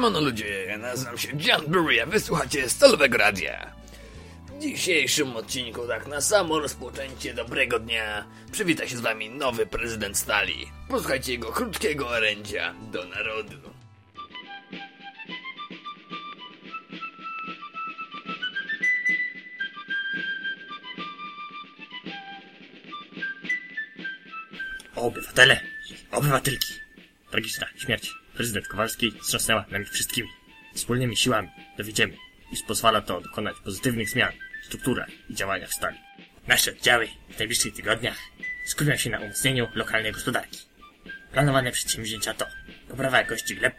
Siemano ludzie, ja nazywam się John Burry, a wysłuchacie Stalowego Radia. W dzisiejszym odcinku, tak na samo rozpoczęcie dobrego dnia, przywita się z wami nowy prezydent Stali. Posłuchajcie jego krótkiego orędzia do narodu. Obywatele, obywatelki. Tragiczna śmierć prezydent Kowalskiej wstrząsnęła nami wszystkimi. Wspólnymi siłami dowiedziemy, iż pozwala to dokonać pozytywnych zmian w strukturach i działaniach stali. Nasze oddziały w najbliższych tygodniach skupią się na umocnieniu lokalnej gospodarki. Planowane przedsięwzięcia to poprawa jakości gleb,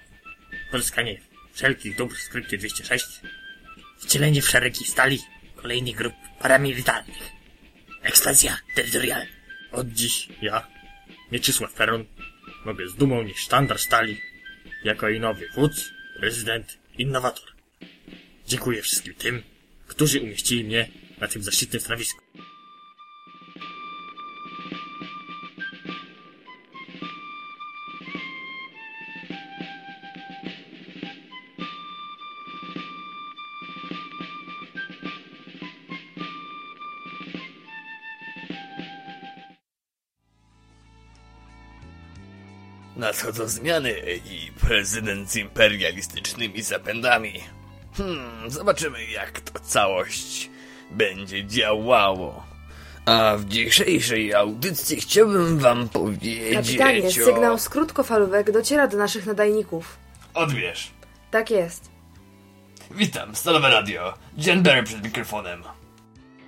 pozyskanie wszelkich dóbr z krypty 206, wcielenie w szeregi stali kolejnych grup paramilitarnych, ekspansja terytorialna. Od dziś ja, Mieczysław Peron, mogę z dumą nieść sztandar stali jako jej nowy wódz, prezydent, innowator. Dziękuję wszystkim tym, którzy umieścili mnie na tym zaszczytnym stanowisku. Nadchodzą zmiany i prezydent z imperialistycznymi zapędami. Hmm, zobaczymy jak to całość będzie działało. A w dzisiejszej audycji chciałbym wam powiedzieć Kapitanie, o... sygnał z krótkofalówek dociera do naszych nadajników. Odbierz. Tak jest. Witam, Stalowe Radio. Jen Berry przed mikrofonem.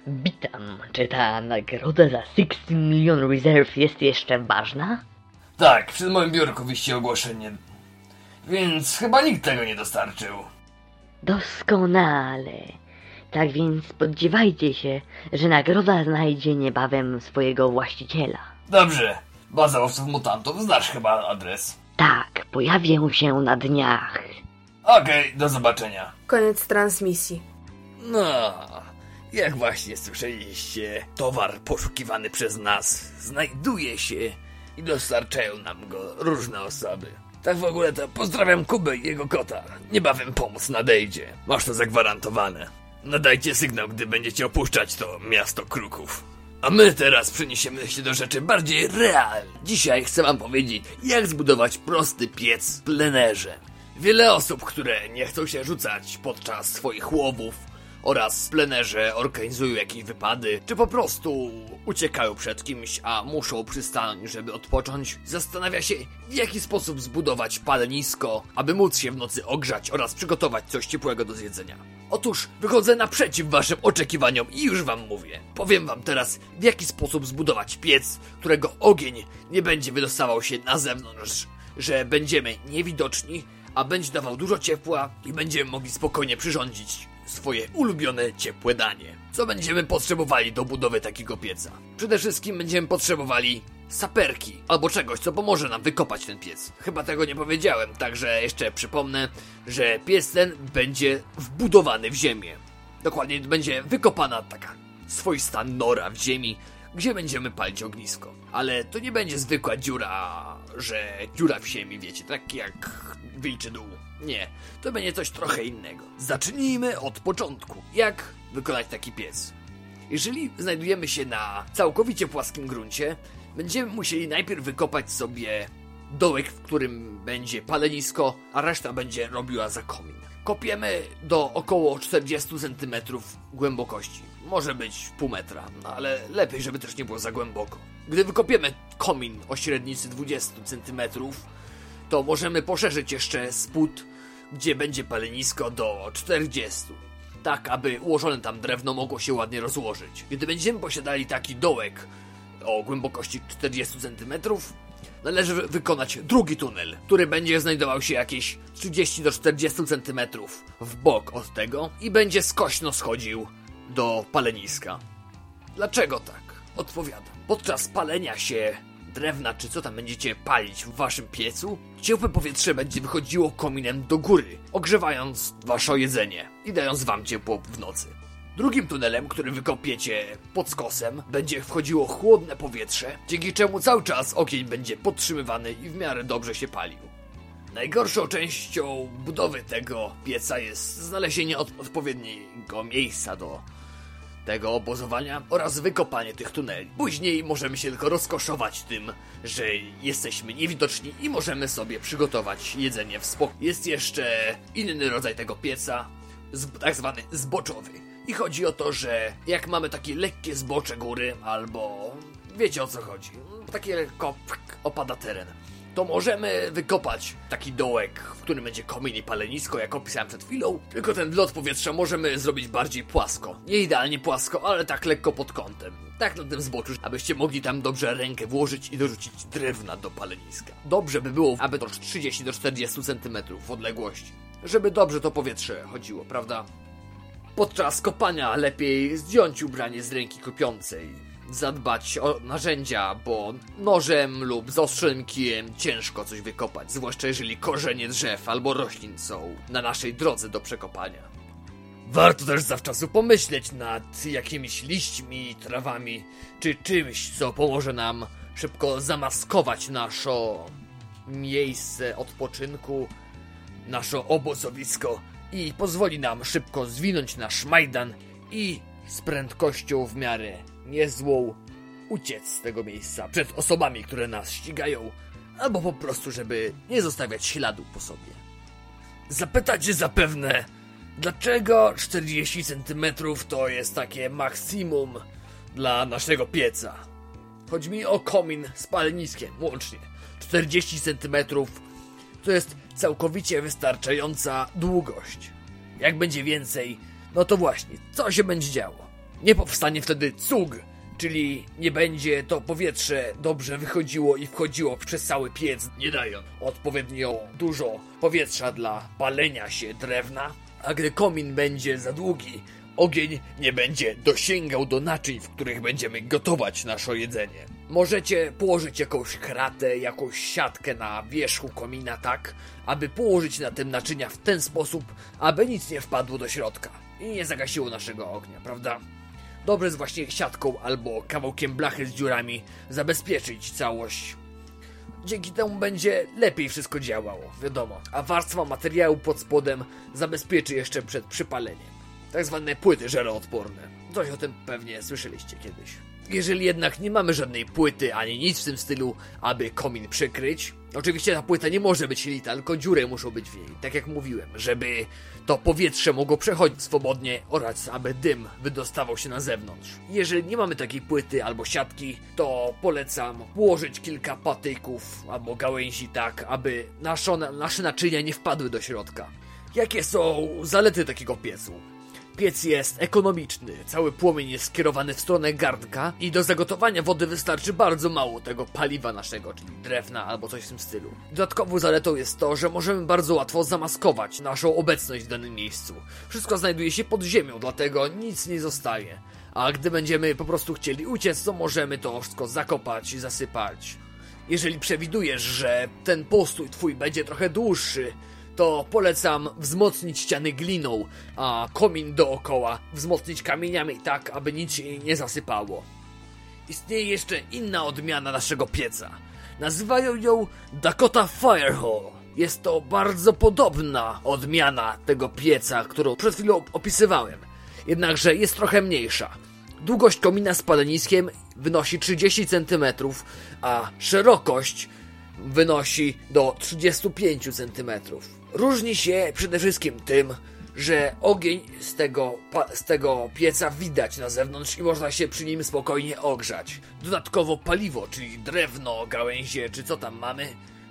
Witam. Czy ta nagroda za 16 milion reserve jest jeszcze ważna? Tak, przed moim biurku wisi ogłoszenie. Więc chyba nikt tego nie dostarczył. Doskonale. Tak więc spodziewajcie się, że nagroda znajdzie niebawem swojego właściciela. Dobrze. Baza łowców mutantów, znasz chyba adres. Tak, pojawię się na dniach. Okej, do zobaczenia. Koniec transmisji. No, jak właśnie słyszeliście, towar poszukiwany przez nas znajduje się i dostarczają nam go różne osoby. Tak w ogóle to pozdrawiam Kubę i jego kota. Niebawem pomoc nadejdzie. Masz to zagwarantowane. Nadajcie sygnał, gdy będziecie opuszczać to miasto kruków. A my teraz przeniesiemy się do rzeczy bardziej realnych. Dzisiaj chcę wam powiedzieć, jak zbudować prosty piec w plenerze. Wiele osób, które nie chcą się rzucać podczas swoich łowów oraz plenerze organizują jakieś wypady, czy po prostu uciekają przed kimś, a muszą przystanąć, żeby odpocząć, zastanawia się, w jaki sposób zbudować palenisko, aby móc się w nocy ogrzać oraz przygotować coś ciepłego do zjedzenia. Otóż wychodzę naprzeciw waszym oczekiwaniom i już wam mówię. Powiem wam teraz, w jaki sposób zbudować piec, którego ogień nie będzie wydostawał się na zewnątrz, że będziemy niewidoczni, a będzie dawał dużo ciepła i będziemy mogli spokojnie przyrządzić swoje ulubione ciepłe danie. Co będziemy potrzebowali do budowy takiego pieca? Przede wszystkim będziemy potrzebowali saperki albo czegoś, co pomoże nam wykopać ten piec. Chyba tego nie powiedziałem, także jeszcze przypomnę, że piec ten będzie wbudowany w ziemię. Dokładnie będzie wykopana taka swoista nora w ziemi, gdzie będziemy palić ognisko. Ale to nie będzie zwykła dziura, że dziura w ziemi, wiecie, tak jak wilczy dół. Nie, to będzie coś trochę innego. Zacznijmy od początku. Jak wykonać taki piec? Jeżeli znajdujemy się na całkowicie płaskim gruncie, będziemy musieli najpierw wykopać sobie dołek, w którym będzie palenisko, a reszta będzie robiła za komin. Kopiemy do około 40 cm głębokości. Może być pół metra, no ale lepiej, żeby też nie było za głęboko. Gdy wykopiemy komin o średnicy 20 cm, to możemy poszerzyć jeszcze spód, gdzie będzie palenisko do 40. Tak, aby ułożone tam drewno mogło się ładnie rozłożyć. Gdy będziemy posiadali taki dołek o głębokości 40 cm, należy wy- wykonać drugi tunel, który będzie znajdował się jakieś 30 do 40 cm w bok od tego i będzie skośno schodził do paleniska. Dlaczego tak? Odpowiadam. Podczas palenia się drewna, czy co tam będziecie palić w waszym piecu, ciepłe powietrze będzie wychodziło kominem do góry, ogrzewając wasze jedzenie i dając wam ciepło w nocy. Drugim tunelem, który wykopiecie pod skosem, będzie wchodziło chłodne powietrze, dzięki czemu cały czas ogień będzie podtrzymywany i w miarę dobrze się palił. Najgorszą częścią budowy tego pieca jest znalezienie od odpowiedniego miejsca do tego obozowania oraz wykopanie tych tuneli. Później możemy się tylko rozkoszować tym, że jesteśmy niewidoczni i możemy sobie przygotować jedzenie w spokoju. Jest jeszcze inny rodzaj tego pieca, tak zwany zboczowy. I chodzi o to, że jak mamy takie lekkie zbocze góry, albo wiecie o co chodzi, takie lekko opada teren, to możemy wykopać taki dołek, w którym będzie komin i palenisko, jak opisałem przed chwilą, tylko ten wlot powietrza możemy zrobić bardziej płasko. Nie idealnie płasko, ale tak lekko pod kątem. Tak na tym zboczu, abyście mogli tam dobrze rękę włożyć i dorzucić drewna do paleniska. Dobrze by było, aby to 30 do 40 cm w odległości. Żeby dobrze to powietrze chodziło, prawda? Podczas kopania lepiej zdjąć ubranie z ręki kopiącej. Zadbać o narzędzia, bo nożem lub zaostrzonym kijem ciężko coś wykopać, zwłaszcza jeżeli korzenie drzew albo roślin są na naszej drodze do przekopania. Warto też zawczasu pomyśleć nad jakimiś liśćmi, trawami, czy czymś, co pomoże nam szybko zamaskować nasze miejsce odpoczynku, nasze obozowisko i pozwoli nam szybko zwinąć nasz Majdan i z prędkością w miarę niezłą uciec z tego miejsca przed osobami, które nas ścigają, albo po prostu, żeby nie zostawiać śladu po sobie. Zapytacie zapewne, dlaczego 40 cm to jest takie maksimum dla naszego pieca. Chodzi mi o komin z łącznie. 40 cm to jest całkowicie wystarczająca długość. Jak będzie więcej, no to właśnie, co się będzie działo? Nie powstanie wtedy cug, czyli nie będzie to powietrze dobrze wychodziło i wchodziło przez cały piec, nie dając odpowiednio dużo powietrza dla palenia się drewna, a gdy komin będzie za długi, ogień nie będzie dosięgał do naczyń, w których będziemy gotować nasze jedzenie. Możecie położyć jakąś kratę, jakąś siatkę na wierzchu komina tak, aby położyć na tym naczynia w ten sposób, aby nic nie wpadło do środka i nie zagasiło naszego ognia, prawda? Dobrze jest właśnie siatką albo kawałkiem blachy z dziurami zabezpieczyć całość. Dzięki temu będzie lepiej wszystko działało, wiadomo. A warstwa materiału pod spodem zabezpieczy jeszcze przed przypaleniem. Tak zwane płyty żeroodporne. Coś o tym pewnie słyszeliście kiedyś. Jeżeli jednak nie mamy żadnej płyty ani nic w tym stylu, aby komin przykryć, oczywiście ta płyta nie może być lita, tylko dziury muszą być w niej, tak jak mówiłem, żeby to powietrze mogło przechodzić swobodnie oraz aby dym wydostawał się na zewnątrz. Jeżeli nie mamy takiej płyty albo siatki, to polecam położyć kilka patyków albo gałęzi tak, aby nasze, nasze naczynia nie wpadły do środka. Jakie są zalety takiego piecu? Piec jest ekonomiczny, cały płomień jest skierowany w stronę garnka i do zagotowania wody wystarczy bardzo mało tego paliwa naszego, czyli drewna albo coś w tym stylu. Dodatkową zaletą jest to, że możemy bardzo łatwo zamaskować naszą obecność w danym miejscu. Wszystko znajduje się pod ziemią, dlatego nic nie zostaje. A gdy będziemy po prostu chcieli uciec, to możemy to wszystko zakopać i zasypać. Jeżeli przewidujesz, że ten postój twój będzie trochę dłuższy, to polecam wzmocnić ściany gliną, a komin dookoła wzmocnić kamieniami tak, aby nic nie zasypało. Istnieje jeszcze inna odmiana naszego pieca. Nazywają ją Dakota Firehall. Jest to bardzo podobna odmiana tego pieca, którą przed chwilą opisywałem. Jednakże jest trochę mniejsza. Długość komina z paleniskiem wynosi 30 cm, a szerokość wynosi do 35 cm. Różni się przede wszystkim tym, że ogień z tego, z tego pieca widać na zewnątrz i można się przy nim spokojnie ogrzać. Dodatkowo paliwo, czyli drewno, gałęzie czy co tam mamy,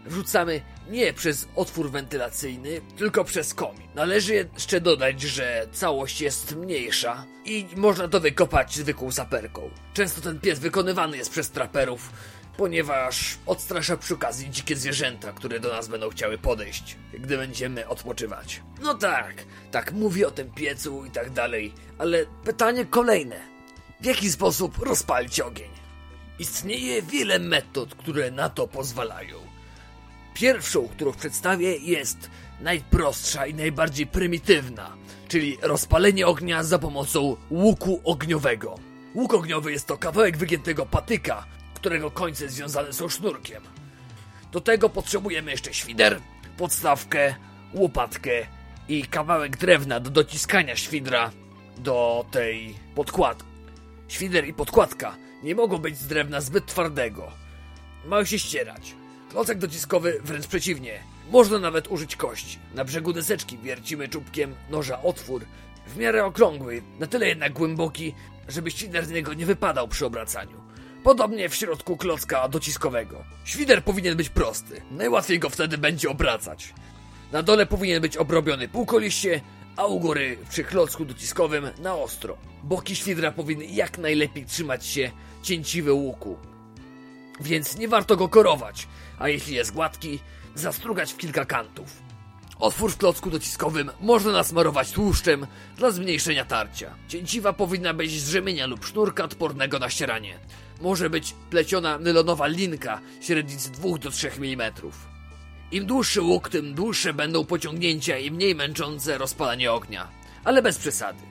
wrzucamy nie przez otwór wentylacyjny, tylko przez komin. Należy jeszcze dodać, że całość jest mniejsza i można to wykopać zwykłą saperką. Często ten piec wykonywany jest przez traperów ponieważ odstrasza przy okazji dzikie zwierzęta, które do nas będą chciały podejść, gdy będziemy odpoczywać. No tak, tak mówię o tym piecu i tak dalej, ale pytanie kolejne. W jaki sposób rozpalić ogień? Istnieje wiele metod, które na to pozwalają. Pierwszą, którą przedstawię, jest najprostsza i najbardziej prymitywna, czyli rozpalenie ognia za pomocą łuku ogniowego. Łuk ogniowy jest to kawałek wygiętego patyka, którego końce związane są sznurkiem. Do tego potrzebujemy jeszcze świder, podstawkę, łopatkę i kawałek drewna do dociskania świdra do tej podkładki. Świder i podkładka nie mogą być z drewna zbyt twardego. Mają się ścierać. Klocek dociskowy wręcz przeciwnie. Można nawet użyć kości. Na brzegu deseczki wiercimy czubkiem noża otwór, w miarę okrągły, na tyle jednak głęboki, żeby świder z niego nie wypadał przy obracaniu. Podobnie w środku klocka dociskowego. Świder powinien być prosty. Najłatwiej go wtedy będzie obracać. Na dole powinien być obrobiony półkoliście, a u góry przy klocku dociskowym na ostro. Boki świdra powinny jak najlepiej trzymać się cięciwy łuku. Więc nie warto go korować, a jeśli jest gładki, zastrugać w kilka kantów. Otwór w klocku dociskowym można nasmarować tłuszczem dla zmniejszenia tarcia. Cięciwa powinna być z rzemienia lub sznurka odpornego na ścieranie. Może być pleciona nylonowa linka średnicy 2 do 3 mm. Im dłuższy łuk, tym dłuższe będą pociągnięcia i mniej męczące rozpalanie ognia, ale bez przesady.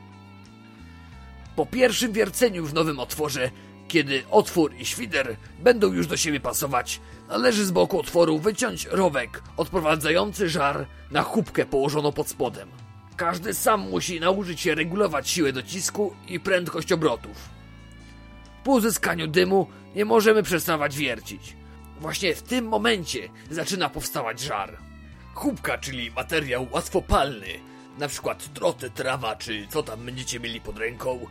Po pierwszym wierceniu w nowym otworze, kiedy otwór i świder będą już do siebie pasować, należy z boku otworu wyciąć rowek odprowadzający żar na chubkę położoną pod spodem. Każdy sam musi nauczyć się regulować siłę docisku i prędkość obrotów. Po uzyskaniu dymu nie możemy przestawać wiercić. Właśnie w tym momencie zaczyna powstawać żar. Chubka, czyli materiał łatwopalny, na przykład troty, trawa czy co tam będziecie mieli pod ręką,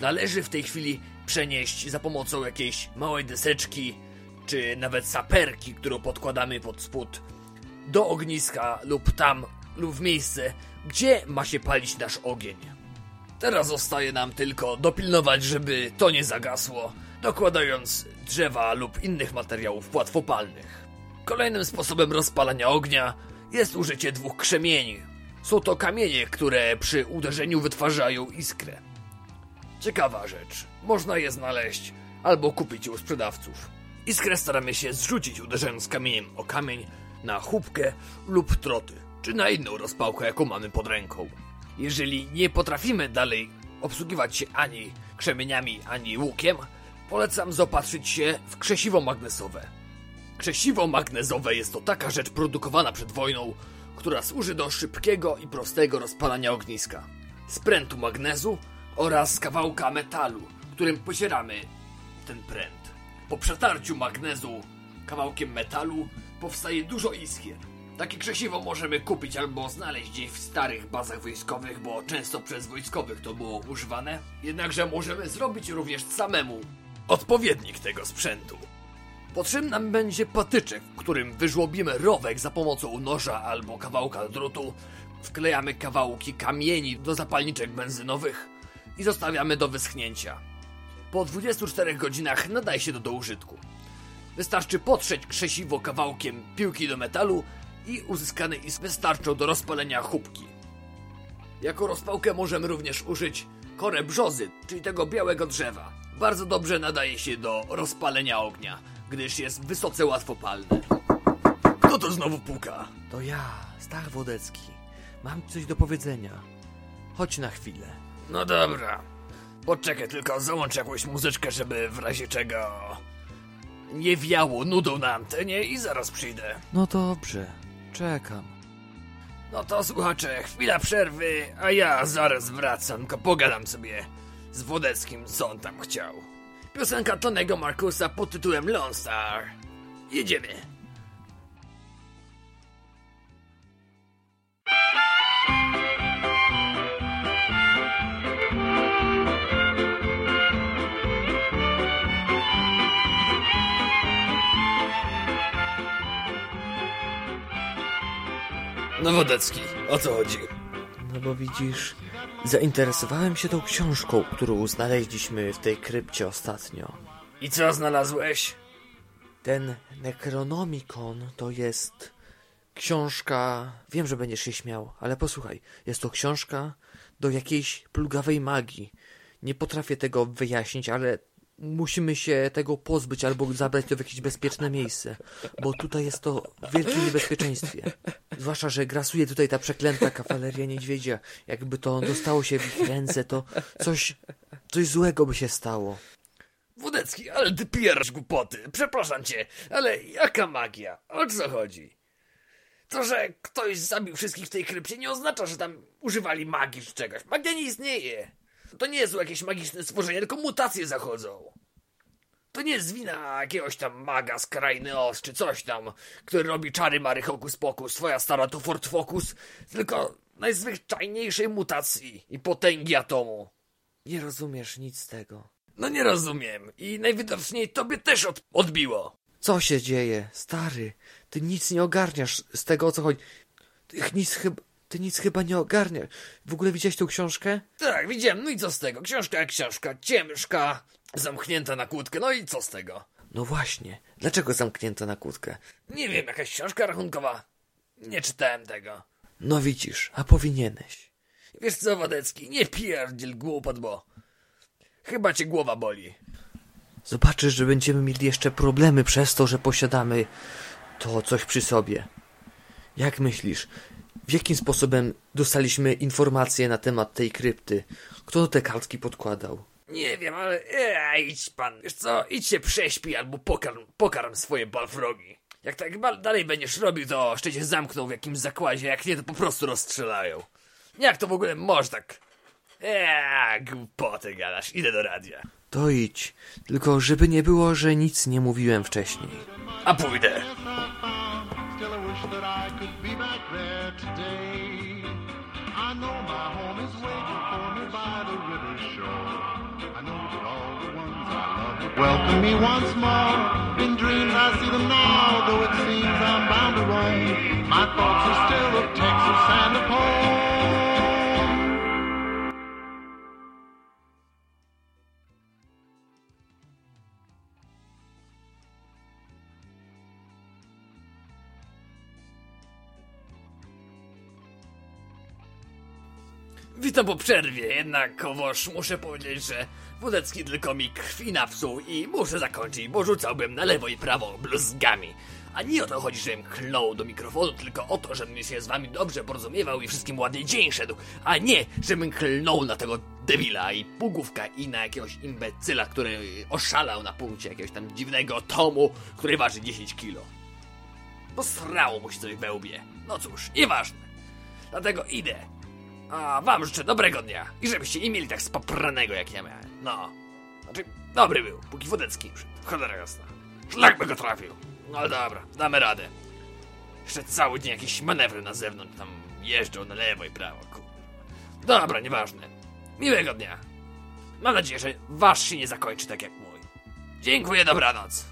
należy w tej chwili przenieść za pomocą jakiejś małej deseczki, czy nawet saperki, którą podkładamy pod spód, do ogniska lub tam, lub w miejsce, gdzie ma się palić nasz ogień. Teraz zostaje nam tylko dopilnować, żeby to nie zagasło, dokładając drzewa lub innych materiałów łatwopalnych. Kolejnym sposobem rozpalania ognia jest użycie dwóch krzemieni. Są to kamienie, które przy uderzeniu wytwarzają iskrę. Ciekawa rzecz. Można je znaleźć albo kupić u sprzedawców. Iskrę staramy się zrzucić uderzając kamieniem o kamień na chubkę lub troty, czy na inną rozpałkę, jaką mamy pod ręką. Jeżeli nie potrafimy dalej obsługiwać się ani krzemieniami, ani łukiem, polecam zaopatrzyć się w krzesiwo magnesowe. Krzesiwo magnezowe jest to taka rzecz produkowana przed wojną, która służy do szybkiego i prostego rozpalania ogniska. Z prętu magnezu oraz kawałka metalu, którym pocieramy ten pręt. Po przetarciu magnezu kawałkiem metalu powstaje dużo iskier. Takie krzesiwo możemy kupić albo znaleźć gdzieś w starych bazach wojskowych, bo często przez wojskowych to było używane. Jednakże możemy zrobić również samemu odpowiednik tego sprzętu. Potrzebny nam będzie patyczek, w którym wyżłobimy rowek za pomocą noża albo kawałka drutu, wklejamy kawałki kamieni do zapalniczek benzynowych i zostawiamy do wyschnięcia. Po 24 godzinach nadaje się to do użytku. Wystarczy potrzeć krzesiwo kawałkiem piłki do metalu i uzyskane iskry wystarczą do rozpalenia chubki. Jako rozpałkę możemy również użyć korę brzozy, czyli tego białego drzewa. Bardzo dobrze nadaje się do rozpalenia ognia, gdyż jest wysoce łatwopalny. Kto to znowu puka? To ja, Stach Wodecki. Mam coś do powiedzenia. Chodź na chwilę. No dobra. Poczekaj, tylko załącz jakąś muzyczkę, żeby w razie czego nie wiało nudą na antenie i zaraz przyjdę. No dobrze, czekam. No to słuchacze, chwila przerwy, a ja zaraz wracam, tylko pogadam sobie z Wodeckim, co on tam chciał. Piosenka Tonego Markusa pod tytułem Lone Star. Jedziemy. No Wodecki, o co chodzi? No bo widzisz, zainteresowałem się tą książką, którą znaleźliśmy w tej krypcie ostatnio. I co znalazłeś? Ten Necronomicon to jest książka. Wiem, że będziesz się śmiał, ale posłuchaj. Jest to książka do jakiejś plugawej magii. Nie potrafię tego wyjaśnić, ale musimy się tego pozbyć albo zabrać to w jakieś bezpieczne miejsce, bo tutaj jest to w wielkim niebezpieczeństwie. Zwłaszcza, że grasuje tutaj ta przeklęta kawaleria niedźwiedzia. Jakby to dostało się w ich ręce, to coś, coś złego by się stało. Wódecki, ale ty pierdź głupoty. Przepraszam cię, ale jaka magia? O co chodzi? To, że ktoś zabił wszystkich w tej krypcie nie oznacza, że tam używali magii czy czegoś. Magia nie istnieje. To nie są jakieś magiczne stworzenia, tylko mutacje zachodzą. To nie jest wina jakiegoś tam maga z krainy Oz, czy coś tam, który robi czary mary hokus pokus, twoja stara to Fort Focus, tylko najzwyczajniejszej mutacji i potęgi atomu. Nie rozumiesz nic z tego. No nie rozumiem i najwidoczniej tobie też od odbiło. Co się dzieje? Stary, ty nic nie ogarniasz z tego, o co chodzi. Ty nic chyba... Ty nic chyba nie ogarniasz. W ogóle widziałeś tą książkę? Tak, widziałem, no i co z tego? Książka jak książka, ciężka, zamknięta na kłódkę, no i co z tego? No właśnie. Dlaczego zamknięto na kłódkę? Nie wiem, jakaś książka rachunkowa. Nie czytałem tego. No widzisz, a powinieneś. Wiesz co, Wadecki, nie pierdziel głupot, bo... Chyba cię głowa boli. Zobaczysz, że będziemy mieli jeszcze problemy przez to, że posiadamy to coś przy sobie. Jak myślisz, w jakim sposobem dostaliśmy informacje na temat tej krypty? Kto te kartki podkładał? Nie wiem, ale e, idź pan. Wiesz co, idź się prześpi albo pokarm, pokarm swoje balfrogi. Jak tak dalej będziesz robił, to jeszcze cię zamkną w jakimś zakładzie, jak nie, to po prostu rozstrzelają. Jak to w ogóle może tak? Eee, głupoty gadasz, idę do radia. To idź. Tylko żeby nie było, że nic nie mówiłem wcześniej. A pójdę. Today. I know my home is waiting for me by the river shore. I know that all the ones I love would welcome me once more. In dreams, I see them now, though it seems I'm bound to roam. My thoughts are still of Texas Witam po przerwie, jednakowoż muszę powiedzieć, że Wódecki tylko mi krwi napsuł i muszę zakończyć, bo rzucałbym na lewo i prawo bluzgami. A nie o to chodzi, żebym klnął do mikrofonu, tylko o to, żebym się z wami dobrze porozumiewał i wszystkim ładnie dzień szedł, a nie, żebym klnął na tego debila i pugówka i na jakiegoś imbecyla, który oszalał na punkcie jakiegoś tam dziwnego tomu, który waży 10 kilo. Posrało mu się coś we łbie. No cóż, nieważne. Dlatego idę. A wam życzę dobrego dnia i żebyście nie mieli tak spopranego jak ja miałem. No. Znaczy, dobry był, póki Wodecki przyszedł. Cholera jasna. Szlak by go trafił. No dobra, damy radę. Jeszcze cały dzień jakieś manewry na zewnątrz tam jeżdżą na lewo i prawo, kur... Dobra, nieważne. Miłego dnia. Mam nadzieję, że wasz się nie zakończy tak jak mój. Dziękuję, dobranoc.